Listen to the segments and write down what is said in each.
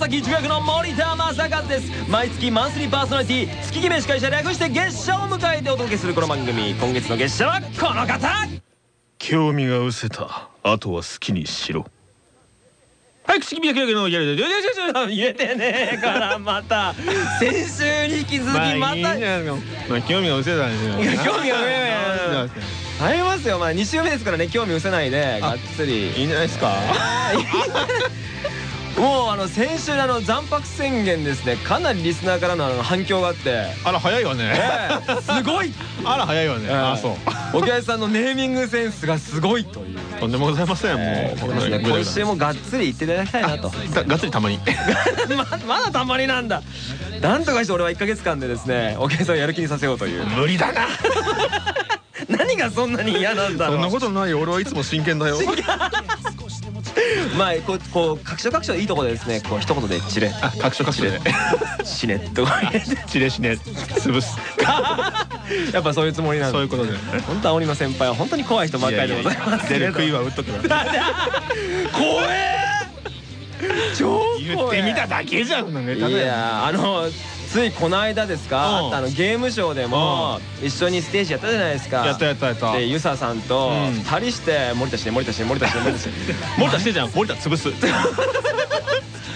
崎中学の森田正和です。毎月マンスリーパーソナリティ月決め司会者略して月謝を迎えてお届けするこの番組。今月の月謝はこの方。興味が失せた。あとは好きにしろ。はい口木宮家のやる言えてねえからまた。先週に引き続きまた。まあ興味が失せたんですよ興味がねありますよ。まあ2週目ですからね興味失せないでがっつり。いいんじゃない。ですかもうあの先週のあの残白宣言ですねかなりリスナーからのあの反響があって。あら早いわね。すごい。あら早いわね。あそう。お客さんのネーミングセンスがすごいという。とんでもございませんもう。今週もがっつり言っていただきたいなと。がっつりたまに。まだたまになんだ。なんとかして俺は1か月間でですねお客さんをやる気にさせようという。無理だな。何がそんなに嫌なんだろう。そんなことない俺はいつも真剣だよ まあこうこう各所各所いいとこでですねこう一言でチレ。あ各所各所で。チレッとチレシネ潰す。やっぱそういうつもりなんそういうことで。本当青鬼の先輩は本当に怖い人ばっかりでございます出る杭は打っとく怖え超言ってみただけじゃんネタいやあのついこの間ですかあのゲームショーでも一緒にステージやったじゃないですか。やったやったやった。でユサさんと2人して森田して森田して森田して森田して。森田してじゃん。森田潰す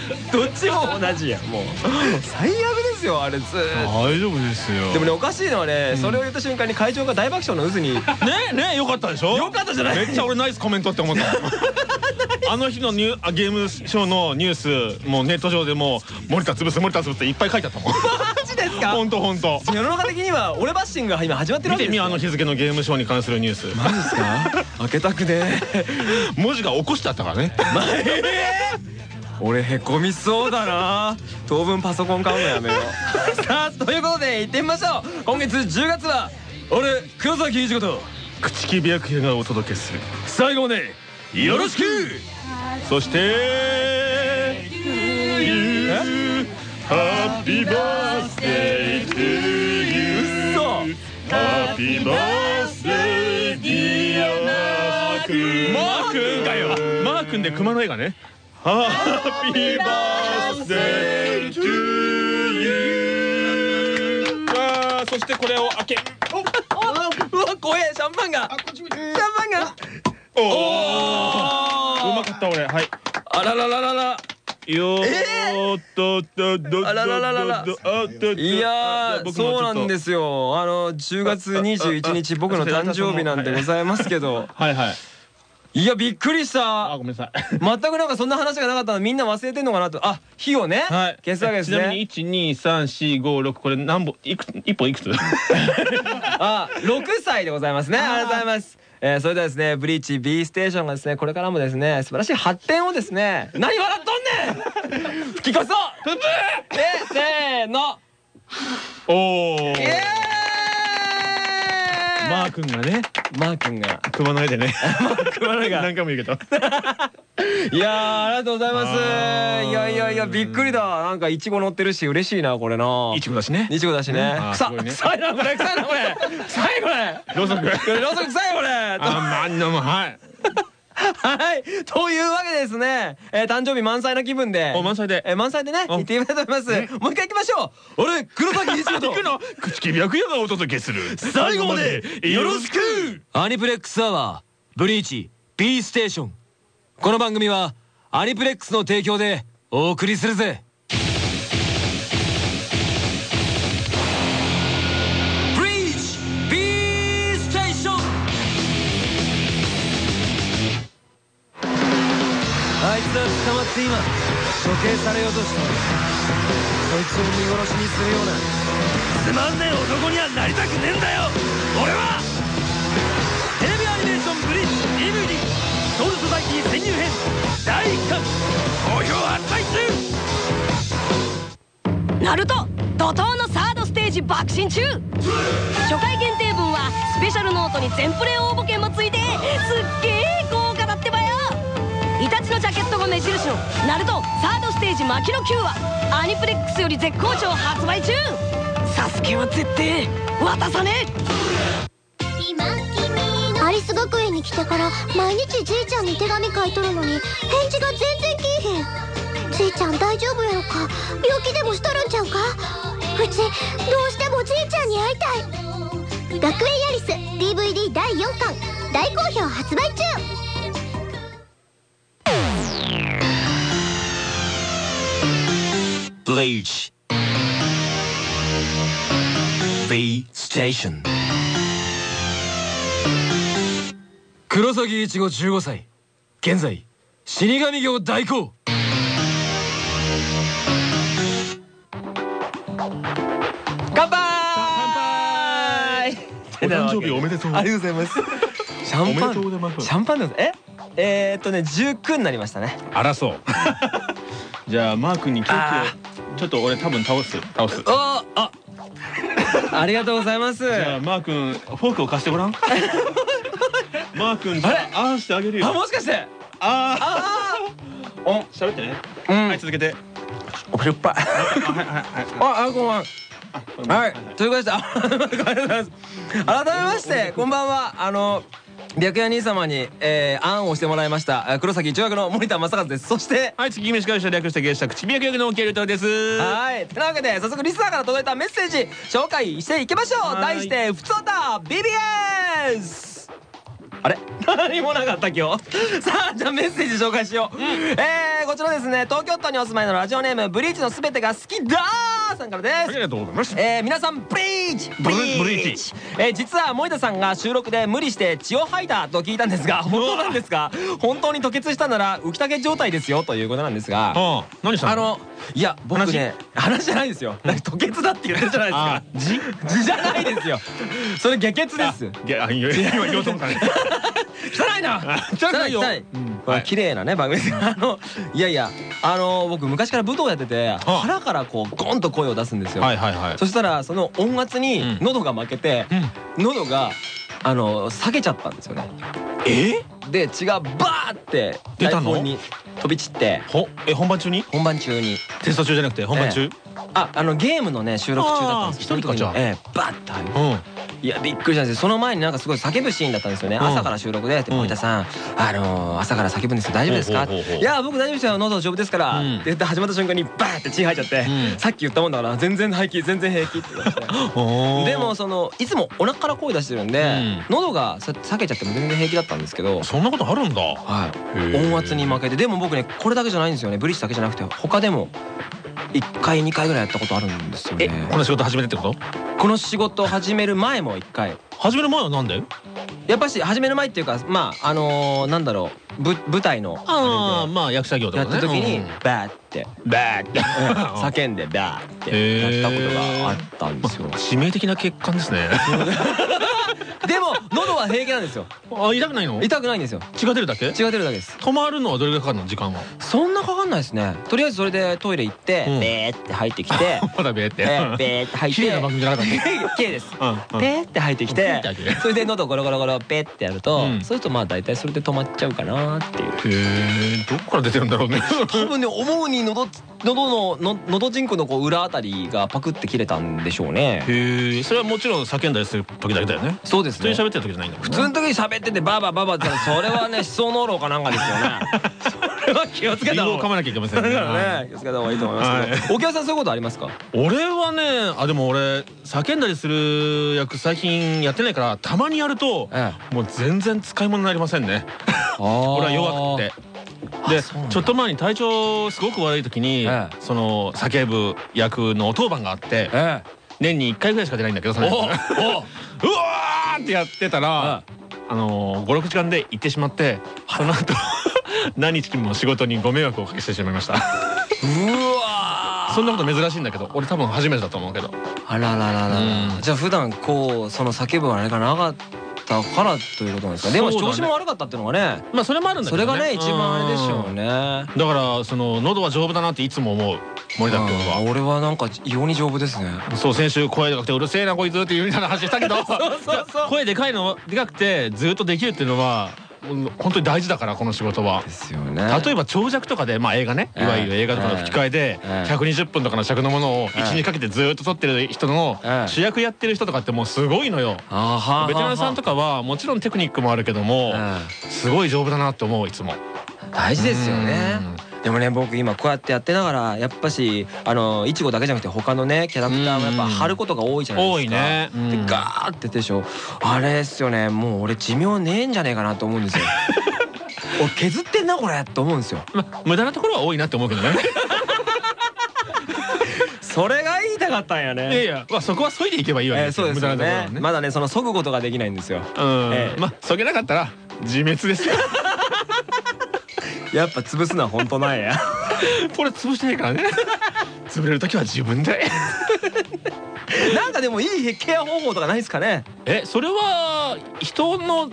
どっちも同じやもう。最悪ですよあれず大丈夫ですよ。でもねおかしいのはねそれを言った瞬間に会場が大爆笑の渦に。ねねよかったでしょ？よかったじゃない。めっちゃ俺ナイスコメントって思った。あの日のニュあゲームショーのニュースもうネット上でもう森田潰す森田潰すっていっぱい書いてあったもん。マジですか？本当本当世の中的には俺バッシングが今始まってるわけです見てみあの日付のゲームショーに関するニュース。マジですか？開けたくね文字が起こしてあったからね俺へこみそうだな。当分パソコン買うのやめよう。さあということで行ってみましょう。今月10月は俺黒崎一子と口木白夜がお届けする。最後までよろしく。そしてハッピーバースデー to you. 嘘。ハッピーバースデーディアマー君マー君かよ。マー君で熊の絵がねハッピーバースデー to you. わあそしてこれを開け。うわ怖えシャンパンが。シャンパンが。おおおうまかった俺。はい。あららららら。よーっととどあららららら。いやーそうなんですすよ。あの10月21日僕の誕生日なんでございますけど。はいはいいやびっくりしあたごめんなさい。全くなんかそんな話がなかったのみんな忘れてんのかなと。あ火をね。はい。消すわけですね。ちなみに一二三四五六これ何本いく一本いくつ？あ6歳でございますね。ありがとうございます。えーそれではですねブリーチ B ステーションがですねこれからもですね素晴らしい発展をですね何笑っとんねん！吹き越そう！ププーでせーの。おおイエーイマー君がね。マー君が。熊の絵でね。熊の絵が。何回も言うけど。いやーありがとうございます。いやいやいやびっくりだ。なんかいちご乗ってるし嬉しいなこれな。いちごだしね。いちごだしね。臭いね。臭いなこれ臭いなこれ。臭いこれ ろうそく。ろうそく臭いこれあまんのもはいはい。というわけでですねえー誕生日満載な気分で。お満載で。えー満載でねうん。行ってみたいと思います。もう一回行きましょう。俺黒崎一郎と。行くの？口木白夜がお届けする。最後までよろしく。アニプレックスアワーブリーチ B ステーション。この番組はアニプレックスの提供でお送りするぜって今処刑されようとしてそいつを見殺しにするような。つまんねえ男にはなりたくねえんだよ。俺は。テレビアニメーションブリーチ DVD「ソウルソサイティ潜入編」第1巻。好評発売中。ナルト怒涛のサードステージ爆心中。初回限定分はスペシャルノートに全プレ応募券もついてすっげえ豪華イタチのジャケットが目印のナルトサードステージ牧野 Q はア。ニプレックスより絶好調発売中。サスケは絶対渡さねアリス学園に来てから毎日じいちゃんに手紙書いとるのに返事が全然来えへん。じいちゃん大丈夫やろか？病気でもしとるんちゃうか？うちどうしてもじいちゃんに会いたい。学園ヤリス DVD 第4巻大好評発売中。Bleach B Station 黒崎一護15歳現在死神業代行乾杯お誕生日おめでとうありがとうございます。シャンパン。シャンパンです。え？えーっとね、19になりましたね。あらそう じゃあマー君にケーキをちょっと俺多分倒す倒すおーあ。ありがとうございます。じゃあマー君フォークを貸してごらん マー君じゃああーしてあげるよあ、もしかして。ああーお喋ってねあ。うん。はい続けておしょっぱい。はいはいはいあ、あ、こんばんは。はい、ということで、あ ありがとうございます。改めまして、こんばんは。あの。白夜兄様に、えー、案をしてもらいました。えー黒崎一学の森田正和です。そしてはい月飯会社略して芸者口火役の沖合太です。はい。てなわけで早速リスナーから届いたメッセージ紹介していきましょう。はい。題して「ふつおた BBS」あれ？何もなかった今日。さあじゃあメッセージ紹介しよう、えー、こちらですね。東京都にお住まいのラジオネームブリーチのすべてが好きだーさんからです。ありがとうございます。えー、皆さんブリーチ。ブリーチ。えー、実は森田さんが収録で無理して血を吐いたと聞いたんですが本当なんですか？本当に吐血したなら浮き竹状態ですよということなんですが。ああ何したの？あのいや僕ね話？じゃないですよ。吐血だって言ってるじゃないあです字か字じ？ゃないですよ。それ下血です。いやいや今言おうと思ったね。汚いな。汚いよ。汚いうんこれ綺麗なね番組。で すあのいやいやあの僕昔から武道やっててあ。腹からこうゴンと声を出すんですよ。はいはいはい。そしたらその音圧に喉が負けて喉があの下げちゃったんですよね。え？で血がバーって出た本に飛び散って。ほ？え本番中に？本番中に。テスト中じゃなくて本番中？ああのゲームのね収録中だったんです一人かじゃあ。ええ。バッて入る。うんいやびっくりしたんですよ。その前になんかすごい叫ぶシーンだったんですよね、うん。朝から収録で「でうん森田さんあのー朝から叫ぶんですよ大丈夫ですか?」いや僕大丈夫ですよ。喉丈夫ですから」うん。って言って始まった瞬間にバーって血吐いちゃって、うん。さっき言ったもんだから全然平気全然平気って言われて。でもそのいつもお腹から声出してるんで、うん。喉がさ避けちゃっても全然平気だったんですけど、そんなことあるんだ。はい、音圧に負けてでも僕ねこれだけじゃないんですよね。ブリッジだけじゃなくて他でも1回2回ぐらいやったことあるんですよえねこの仕事始めてってこと？この仕事を始める前も1回。始める前はなんで？やっぱし始める前っていうかまああのーなんだろうぶ舞台のあああまあ役者業とかね。った時にうんバーって。バーって。叫んでバーって。やったことがあったんですよ。致命的な欠陥ですね。でも喉は平気なんですよ。あ痛くないの？痛くないんですよ。血が出るだけ？血が出るだけです。止まるのはどれぐらいかかるの？時間は？そんなかかんないですね。とりあえずそれでトイレ行ってうん。ベーって入ってきて まだべーって。えーベーって入って綺麗な番組じゃなかった？綺麗です。うんうん。ペーって入ってきてそれで喉ゴロゴロゴロペーってやると、うん。そうするとまあ大体それで止まっちゃうかなっていう。へえどこから出てるんだろうね。多分ね思うに喉喉のの喉人工のこう裏あたりがパクって切れたんでしょうね。へえそれはもちろん叫んだりする時だけだよね。そうですね。普通に喋ってる時じゃないんだもんね普通の時に喋っててバーバーバーバーってそれはね思想脳炉かなんかですよね。そ れは気をつけた方が噛まなきゃいけませんだねからね気をつけた方がいいと思いますけど。沖縄さんそういうことありますか？俺はねあでも俺叫んだりする役最近やってないからたまにやるとえもう全然使い物になりませんね。俺俺は弱くて。でちょっと前に体調すごく悪い時にええ。その叫ぶ役の当番があってえ年に1回ぐらいしか出ないんだけどそのおお。役 うわーってやってたらあの56時間で行ってしまってその後何日も仕事にご迷惑をおかけしてしまいました。うわそんなこと珍しいんだけど俺多分初めてだと思うけど。あららららら。うん。じゃあ普段こうその叫ぶあれがな？かったからということなんですか？でも調子も悪かったっていうのがねまあそれもあるんだけどそれがね一番あれでしょううん。ねだからその喉は丈夫だなっていつも思う森田君は。俺はなんか異様に丈夫ですね。そう先週声でかくてうるせえなこいつっていうみたいな話したけど。そうそう声でかいのでかくてずっとできるっていうのはうん本当に大事だからこの仕事は。ですよね。例えば長尺とかで、まあ、映画ね。いわゆる映画とかの吹き替えでええ。120分とかの尺のものをええ。12かけてずっと撮ってる人のええ。主役やってる人とかってもうすごいのよ。ベテランさんとかはもちろんテクニックもあるけどもえすごい丈夫だなって思ういつも。え大事ですよね。うんでもね僕今こうやってやってながらやっぱしあのいちごだけじゃなくて他のねキャラクターもやっぱ貼ることが多いじゃないですか。多いね。うん。でガーってでしょ。あれですよね。もう俺寿命ねえんじゃねえかなと思うんですよ。俺削ってんなこれと思うんですよ。まあ無駄なところは多いなって思うけどね。それが言いたかったんやいやいねやまあそこは削いでいけばいいわけえーそうですよ無駄なところはね。まだねその削ぐことができないんですよ。うん。ええまあ削げなかったら自滅ですよやっぱ潰すのは本当なんや。これ潰してないからね。潰れる時は自分で。なんかでもいいケア方法とかないですかね？えそれは人の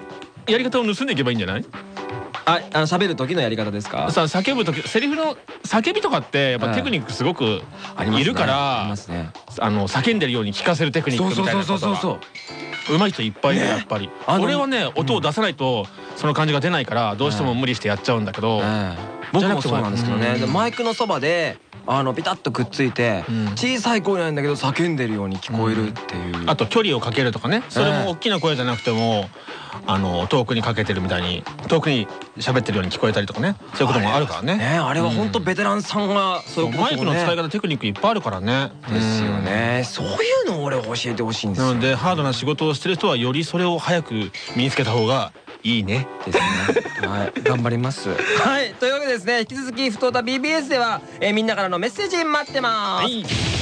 やり方を盗んでいけばいいんじゃない？ああの喋る時のやり方ですか？さ叫ぶ時セリフの叫びとかってやっぱテクニックすごくいるからあの叫んでるように聞かせるテクニックみたいなことは上手い人いっぱいいるね。やっぱり。あの俺はね音を出さないとその感じが出ないからどうしても無理してやっちゃうんだけどええ。僕もそうなんですけどね、マイクのそばであのピタッとくっついて、うん。小さい声なんだけど叫んでるように聞こえるっていう、あと距離をかけるとかね。それも大きな声じゃなくてもあの遠くにかけてるみたいに遠くに喋ってるように聞こえたりとかね。そういうこともあるからね。ねあれは本当ベテランさんがそういうマイクの使い方テクニックいっぱいあるからね。ですよね、そういうのを俺教えてほしいんですよ。なのでハードな仕事をしてる人はよりそれを早く身につけた方がいいね。ですね。はい、頑張ります。はい、ですね、引き続きふとた BBS では、えーみんなからのメッセージ待ってます。はい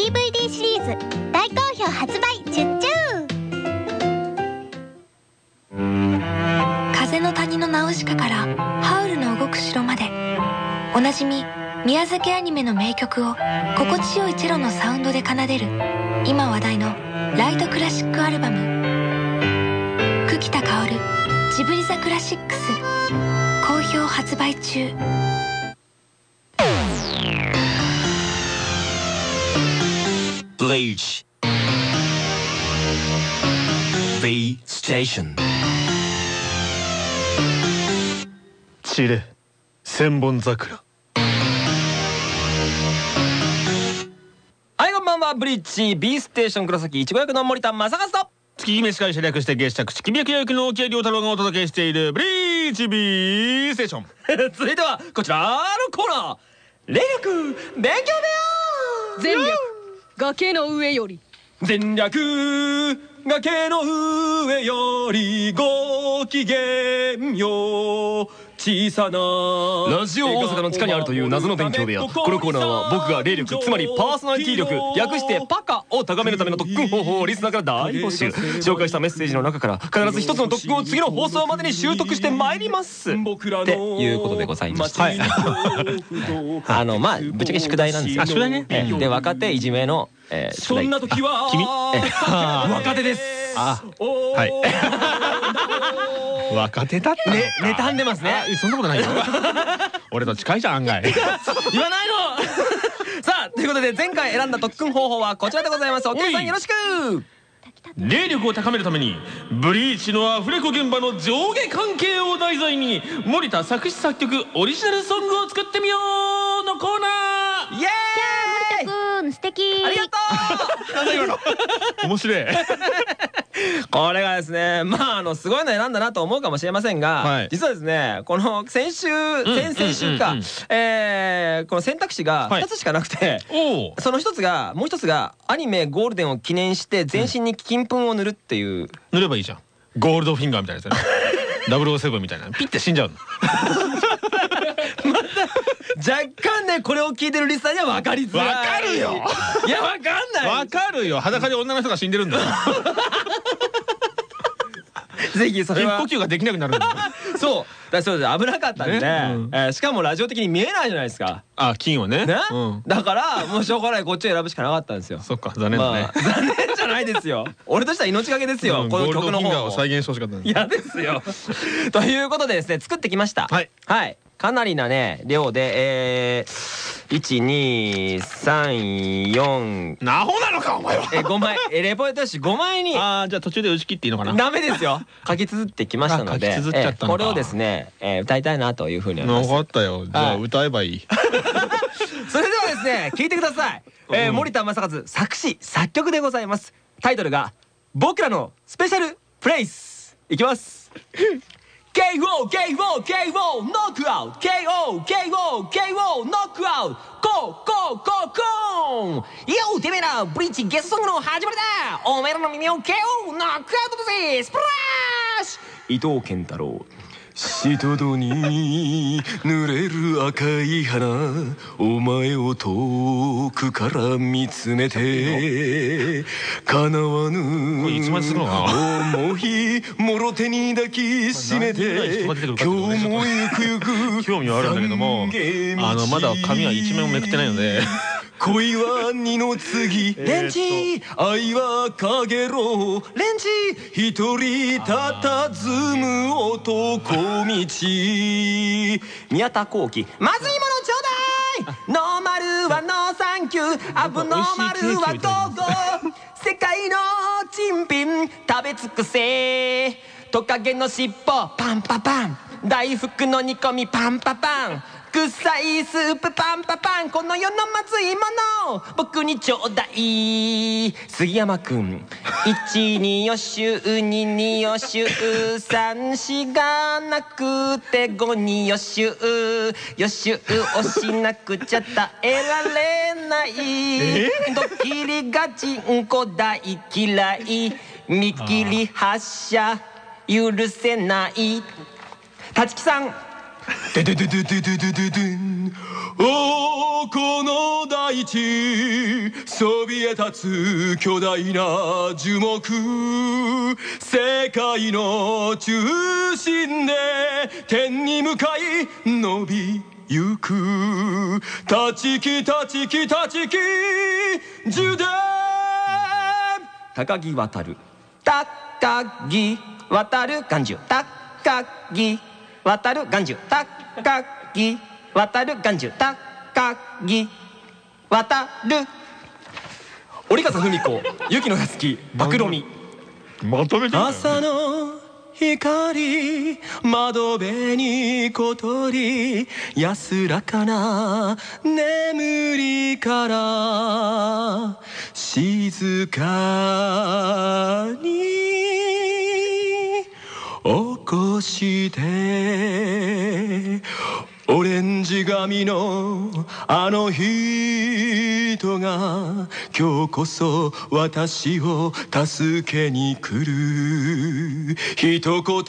DVD シリーズ。大好評発売風の谷のナウシカからハウルの動く城まで。おなじみ宮崎アニメの名曲を心地よいチェロのサウンドで奏でる今話題のライトクラシックアルバム。久喜田薫ジブリザクラシックス。好評発売中。ブリーチ B ステーション散れ千本桜。はい、こんばんは、ブリッジ B ステーション黒崎いちご役の森田正和と。月決め司会者略して月着地君役役の沖合亮太郎がお届けしているブリーチ B ステーション続いてはこちらのコーナー。霊力勉強全力崖の上より。全略崖の上よりご機嫌よ小さなラジオ大阪の地下にあるという謎の勉強部屋。このコーナーは僕が霊力つまりパーソナリティ力略してパカを高めるための特訓方法をリスナーから大募集。紹介したメッセージの中から必ず一つの特訓を次の放送までに習得してまいります。っていうことでございまして、はい。あのまあぶっちゃけ宿題なんですよあ宿題ね。ええで若手いじめの、えー、宿題。時は君？若手ですあはい。若手だったね妬んでますね。あそんなことないよ。俺と近いじゃん案外。言わないの。さあということで前回選んだ特訓方法はこちらでございます。お客さんよろしく。霊力を高めるためにブリーチのアフレコ現場の上下関係を題材に森田作詞作曲オリジナルソングを作ってみようのコーナー。イエーイ。くん素敵。ありがとなんだ今の。面白い これがですねまああのすごいの選んだなと思うかもしれませんが、はい。実はですねこの先週先々週か、うんうんうん。えーこの選択肢がはい。2つしかなくて、おお。その一つがもう一つがアニメゴールデンを記念して全身に金粉を塗るっていう、塗ればいいじゃん。ゴールドフィンガーみたいなやつね。007みたいな。ピッて死んじゃうの若干ねこれを聞いてるリスナーには分かりづらい。わかるよ。いや分かんないわかるよ。裸で女の人が死んでるんだよ。ぜひそれは。呼吸ができなくなるんだよ。そう。だそうです。危なかったんで、ね。うん。えーしかもラジオ的に見えないじゃないですか。あ金をね。ね、うん。だからもうしょうがない。こっちを選ぶしかなかったんですよ。そっか残念だね。まあ残念じゃないですよ。俺としては命がけですよ、うんこのゴールドフィンガー曲の方もを再現してほしかったんです。嫌ですよ。ということでですね作ってきました。はい。はいかなりなね量でえー、1234なほなのかお前は。え5枚えレポート用紙5枚にあーじゃあ途中で打ち切っていいのかな。ダメですよ。書き綴ってきましたのでのか。えーこれをですね、えー歌いたいなというふうに思います。分かったよ。じゃあはい歌えばいい。それではですね聞いてください、えーうん森田正和作詞作曲でございます。タイトルが「僕らのスペシャルプレイス」いきます KO KO KO ノックアウト KO KO KO ノックアウトコーコーコーコーンようてめえらブリーチゲストソングの始まりだ。おめえらの耳を KO ノックアウトだぜ。スプラッシュ。伊藤健太郎。シトドに濡れる赤い花お前を遠くから見つめて叶わぬ思いもろ手に抱きしめて今日もゆくゆく興味はあるんだけどもあのまだ紙は一面もめくってないので恋は二の次。レンチ愛はかげろう。レンチ一人佇む男道。宮田幸季まずいものちょうだい。ノーマルはノーサンキュー。アブノーマルはゴーゴー。世界の珍品食べ尽くせ。トカゲの尻尾パンパパン。大福の煮込みパンパパン臭いスープパンパパンこの世のまずいもの。僕にちょうだい。杉山くん。1に予習2に予習3しがなくて5に予習予習をしなくちゃ耐えられない。ドッキリがちんこ大嫌い。見切り発車。許せない。立木さん。でででででででででんおこの大地そびえ立つ巨大な樹木世界の中心で天に向かい伸びゆく立ち木立ち木立ち木樹で高木渡る高木渡る眼中高木渡る眼中高木渡る眼中高木渡る。折笠文子。雪のやすき。暴露み。まとめて朝の光。窓辺に小鳥。安らかな。眠りから。静かに。起こしてオレンジ髪のあの人が今日こそ私を助けに来る。一言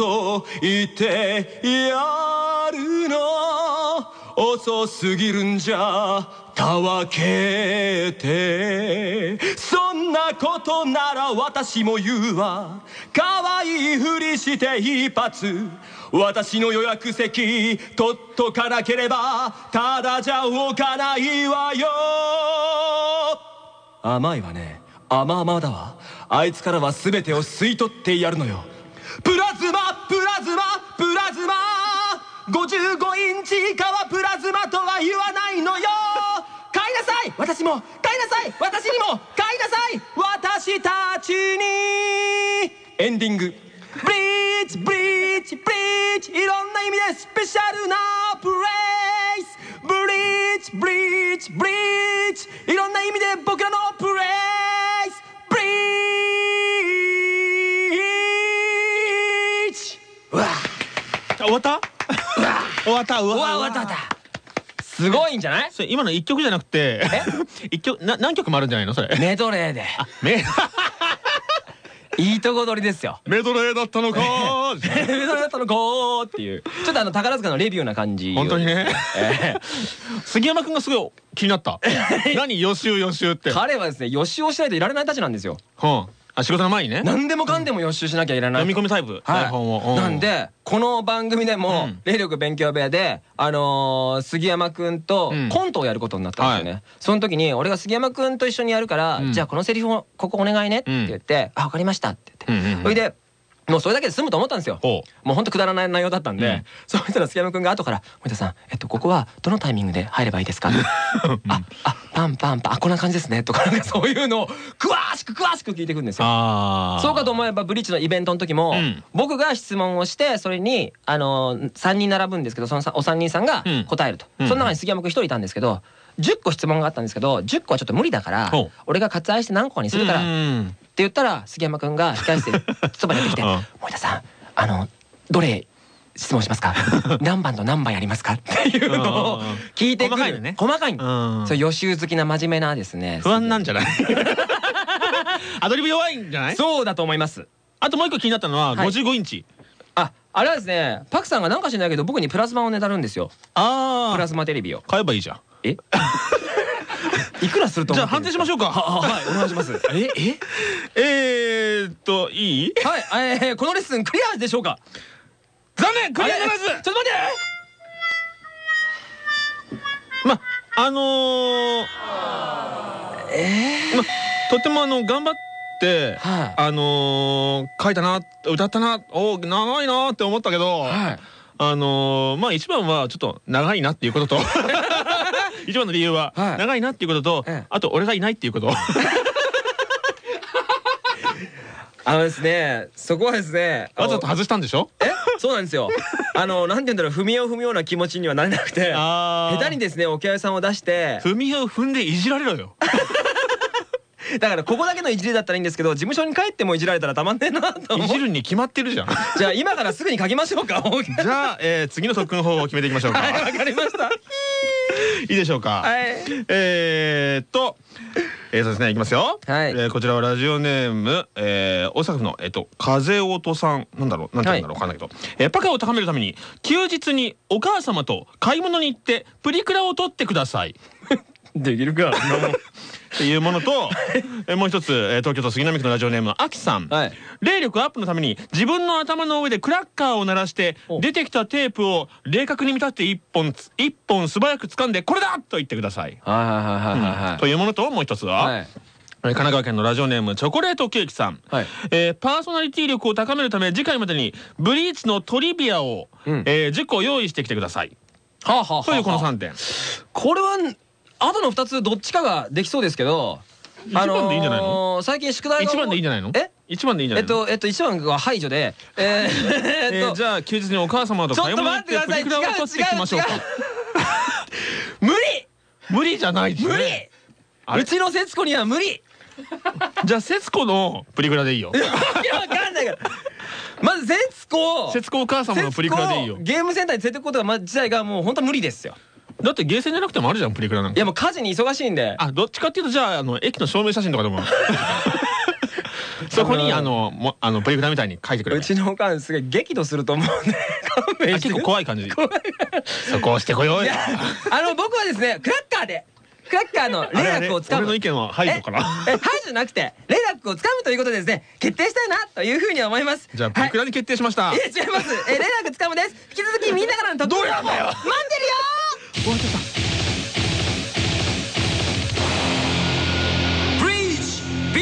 言ってやるの。遅すぎるんじゃ。たわけて。そんなことなら私も言うわ。可愛いふりして一発。私の予約席取っとかなければ。ただじゃおかないわよ。甘いわね。甘々だわ。あいつからは全てを吸い取ってやるのよ。プラズマ55インチ以下はプラズマとは言わないのよ。買いなさい。私も。買いなさい。私にも。買いなさい。私たちに。エンディング。ブリーチブリーチブリーチいろんな意味で。スペシャルなプレイス。ブリーチブリーチブリーチいろんな意味で僕らのプレイス。ブリーチわ終わった？終わった。終わった終わった。すごいんじゃない？それ今の一曲じゃなくて 一曲な何曲もあるんじゃないの？それ。メドレーで。メ いいとこ取りですよ。メドレーだったのか メドレーだったのゴーっていう。ちょっとあの宝塚のレビューな感じ。本当にね。え杉山くんがすごい気になった。何予習予習って。え彼はですね予習をしないといられないたちなんですよ。はあ仕事の前にね。何でもかんでも予習しなきゃいけない。読み込みタイプ。はい。台本を。なんでこの番組でもうん。霊力勉強部屋であのー杉山くんとうん。コントをやることになったんですよね。その時に俺が杉山くんと一緒にやるからうん。じゃあこのセリフをここお願いねって言ってあ分かりましたって言って。それでもうそれだけで済むと思ったんですよ。ほもうほんとくだらない内容だったんで、うん。そうしたら杉山くんが後から「森田さん、えっと、ここはどのタイミングで入ればいいですか?」ああパンパンパンあこんな感じですね」とかなんかそういうのを詳しく詳しく聞いてくるんですよ。そうかと思えばブリッジのイベントの時も、うん。僕が質問をしてそれにあの3人並ぶんですけどそのさお三人さんがうん。答えると、うん。その中に杉山君1人いたんですけど10個質問があったんですけど10個はちょっと無理だから俺が割愛して何個にするからってうん言ったら杉山君が控室でそばにやってきてうん「森田さんあのどれ質問しますか？何番と何番やりますか?」っていうのを聞いてくる。細かいそう予習好きな真面目なですね不安なんじゃない？アドリブ弱いんじゃない？そうだと思います。あともう一個気になったのははい。55インチ。ああれはですねパクさんがなんか知らないけど僕にプラズマをねだるんですよ。あプラズマテレビを。買えばいいじゃんえ？いくらするとじゃあ判定しましょうか。はいお願いします。ええ？えーっといい？はい、えー、このレッスンクリアでしょうか？残念クリアならずあれ？ちょっと待って。まあのーまとってもあの頑張ってはい。あのー書いたな歌ったなおー長いなって思ったけどはい。あのーまあ一番はちょっと長いなっていうことと 一番の理由ははい。長いなっていうこととええ。あと俺がいないっていうこと。あのですねそこはですねわざと外したんでしょ？え？そうなんですよ。あのなんて言うんだろう踏み絵を踏むような気持ちにはなれなくて下手にですねお客さんを出して踏み絵を踏んでいじられろよだからここだけのいじりだったらいいんですけど事務所に帰ってもいじられたらたまんねえなと思いうじるに決まってるじゃん。じゃあ今からすぐに書きましょうか。じゃあ、えー、次の特訓方法を決めていきましょうか。はいわかりました。いいでしょうか。はい。えーっと、えー、そうですね、いきますよ。はい。えーこちらはラジオネーム、えー、大阪府の、えっと、風音さん、なんだろう、なんて言うんだろう、わかんないけど。えーパカを高めるために、休日にお母様と買い物に行って、プリクラを撮ってください。できるか っていうものと、えーもう一つ、えー東京都杉並区のラジオネーム、あきさん。はい。霊力アップのために自分の頭の上でクラッカーを鳴らしてお。出てきたテープを霊角に見立てて一本つ一本素早く掴んでこれだと言ってください。はいはいはいはいはいというものともう一つは、神奈川県のラジオネームチョコレートケーキさん、はい。えーパーソナリティ力を高めるため次回までにブリーチのトリビアを、うん。えー10個用意してきてください。はあはあはあというこの3点。これはあとの2つどっちかができそうですけど一番でいいんじゃないの？最近宿題が1番でいいんじゃないの？え？一番でいいんじゃえっないの？とえっと一番は排除でえー じゃあ休日にお母様と買い物に行ってちょっと待ってくださいプリクラを撮っていきましょう 無理！無理じゃない無理！うちの節子には無理！じゃあ節子のプリクラでいいよ。いやわかんないから。まず節子節子お母様のプリクラでいいよ。ゲームセンターに連れてくことがま自体がもう本当無理ですよだってゲーセンじゃなくてもあるじゃんプリクラなんか。いやもう家事に忙しいんで。あどっちかっていうとじゃああの駅の証明写真とかでも。そこにあのもあのプリクラみたいに書いてくれるうちのおかんすげえ激怒すると思うんで勘弁して結構怖い感じ。そこをしてこようよ。いやあの僕はですねクラッカーで。クラッカーの霊楽をつかむ。俺の意見は排除かな。ええ排除じゃなくて霊楽をつかむということでですね決定したいなというふうに思います。じゃあプリクラに決定しました、はい、いや違います。え霊楽つかむです。引き続きみんなからの特訓を待ってるよブリーチ B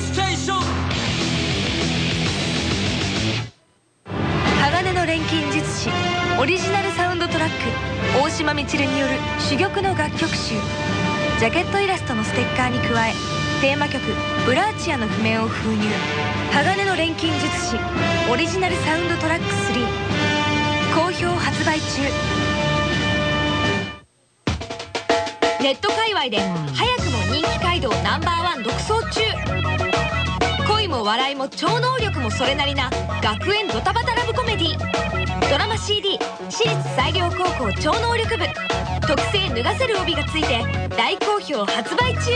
ステーション鋼の錬金術師オリジナルサウンドトラック大島みちるによる珠玉の楽曲集。ジャケットイラストのステッカーに加えテーマ曲「ブラーチア」の譜面を封入。鋼の錬金術師オリジナルサウンドトラック3好評発売中。ネット界隈で早くも人気街道ナンバーワン独走中。恋も笑いも超能力もそれなりな学園ドタバタラブコメディ。ドラマ CD 私立西陵高校超能力部。特製脱がせる帯がついて大好評発売中。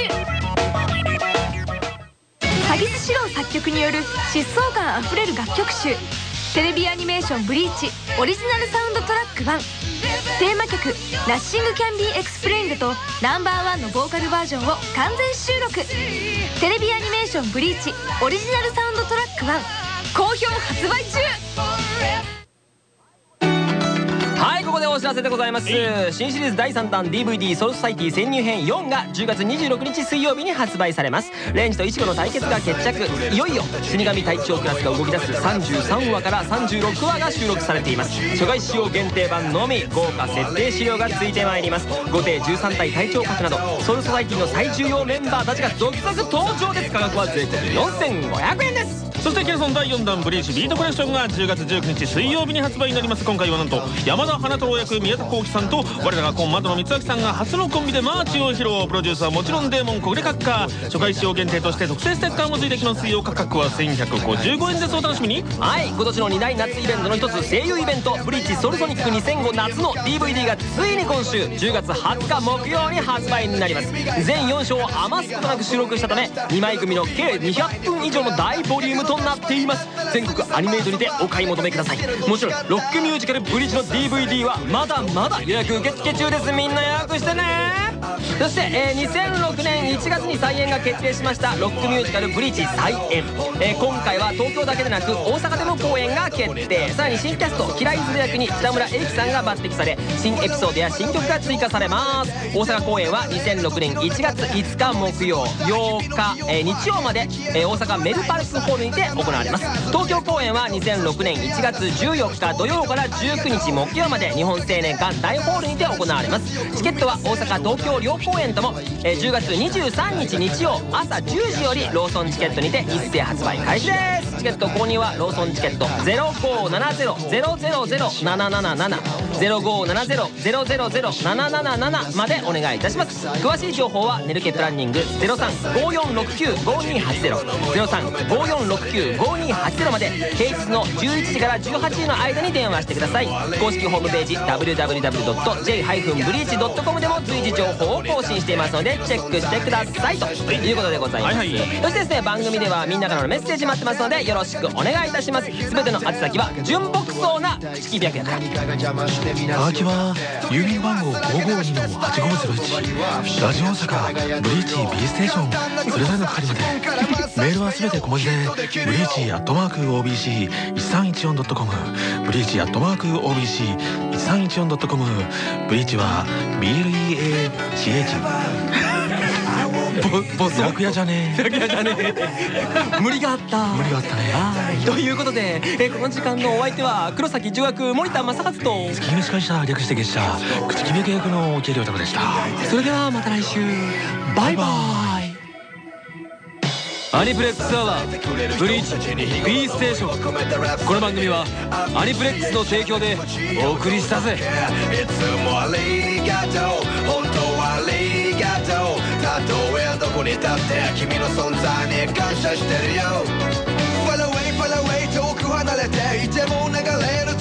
鷺巣詩郎作曲による疾走感あふれる楽曲集。テレビアニメーション「ブリーチ」オリジナルサウンドトラック1テーマ曲「ナッシング・キャン・ビー・エクスプレインド」と Number One のボーカルバージョンを完全収録。テレビアニメーションブリーチオリジナルサウンドトラック1好評発売中。お知らせでございます。新シリーズ第3弾 DVD ソウルソサイティ潜入編4が10月26日水曜日に発売されます。レンジとイチゴの対決が決着。いよいよ死神隊長クラスが動き出す33話から36話が収録されています。初回使用限定版のみ豪華設定資料がついてまいります。後手13体隊長格などソウルソサイティの最重要メンバーたちが続々登場です。価格は税込4500円ですそしてキャラソン第4弾ブリーチ Beat Collection が10月19日水曜日に発売になります。今回はなんと山田花太郎役宮田幸季さんと我らがコン真殿光昭さんが初のコンビでマーチを披露。プロデュースはもちろんデーモン小暮閣下。初回仕様限定として特製ステッカーも付いてきます。よ価格は1155円です。お楽しみに。はい今年の2大夏イベントの一つ声優イベント「ブリーチ Soul Sonic 2005夏」の DVD がついに今週10月20日木曜に発売になります。全4章を余すことなく収録したため2枚組の計200分以上の大ボリュームとなっています。全国アニメイトにてお買い求めください。もちろんロックミュージカル「ブリッジ」の DVD はまだまだ予約受付中です。みんな予約してね。そして、えー2006年1月に再演が決定しましたロックミュージカル「ブリーチ」再演、えー今回は東京だけでなく大阪でも公演が決定。さらに新キャスト平井鶴役に北村英樹さんが抜擢され新エピソードや新曲が追加されます。大阪公演は2006年1月5日木曜8日、えー日曜まで、えー大阪メルパルスホールにて行われます。東京公演は2006年1月14日土曜から19日木曜まで日本青年館大ホールにて行われます。チケットは大阪東京両公演とも、えー10月23日日曜朝10時よりローソンチケットにて一斉発売開始です。チケット購入はローソンチケット。0570-000-777 0570-000-777までお願いいたします。詳しい情報はネルケプランニング0354695280 0354695280まで。平日の11時から18時の間に電話してください。公式ホームページ www.j-breach.com でも随時情報を更新していますのでチェックしてくださいということでございます、そしてですね番組ではみんなからのメッセージ待ってますのでよろしくお願いいたします。全ての宛先は純朴そうな式白夜からはがきは郵便番号552-8501ラジオ大阪ブリーチ B ステーションそれぞれの係まで。メールはすべて小文字でブリーチアットマーク OBC1314.com ブリーチアットマーク OBC1314.com ブリーチは BLEACH ボス楽屋じゃねえ。楽屋じゃねえ。無理があった。無理があったね。はいということでえこの時間のお相手は黒崎女役森田正和と。月決め司会者略して月謝。口決め契約のケリオタコでした。それではまた来週。バイバイ。アニプレックスアワーブリーチ B ステーション。この番組はアニプレックスの提供でお送りしたぜ。いつもありがとう本当はありがとうたとえどこに立って君の存在に感謝してるよ。Far away, far away 遠く離れていても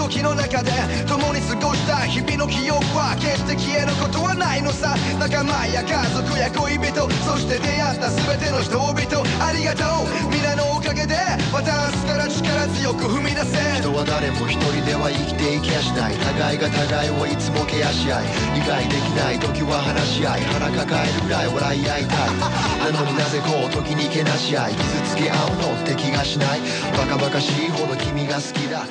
時の中で共に過ごした日々の記憶は決して消えることはないのさ。仲間や家族や恋人そして出会った全ての人々ありがとう。皆のおかげでまた明日から力強く踏み出せ。人は誰も一人では生きていけやしない。互いが互いをいつもケアし合い理解できない時は話し合い腹抱えるぐらい笑い合いたい。なのになぜこう時にけなし合い傷つけ合うのって気がしない。バカバカしいほど君が好きだ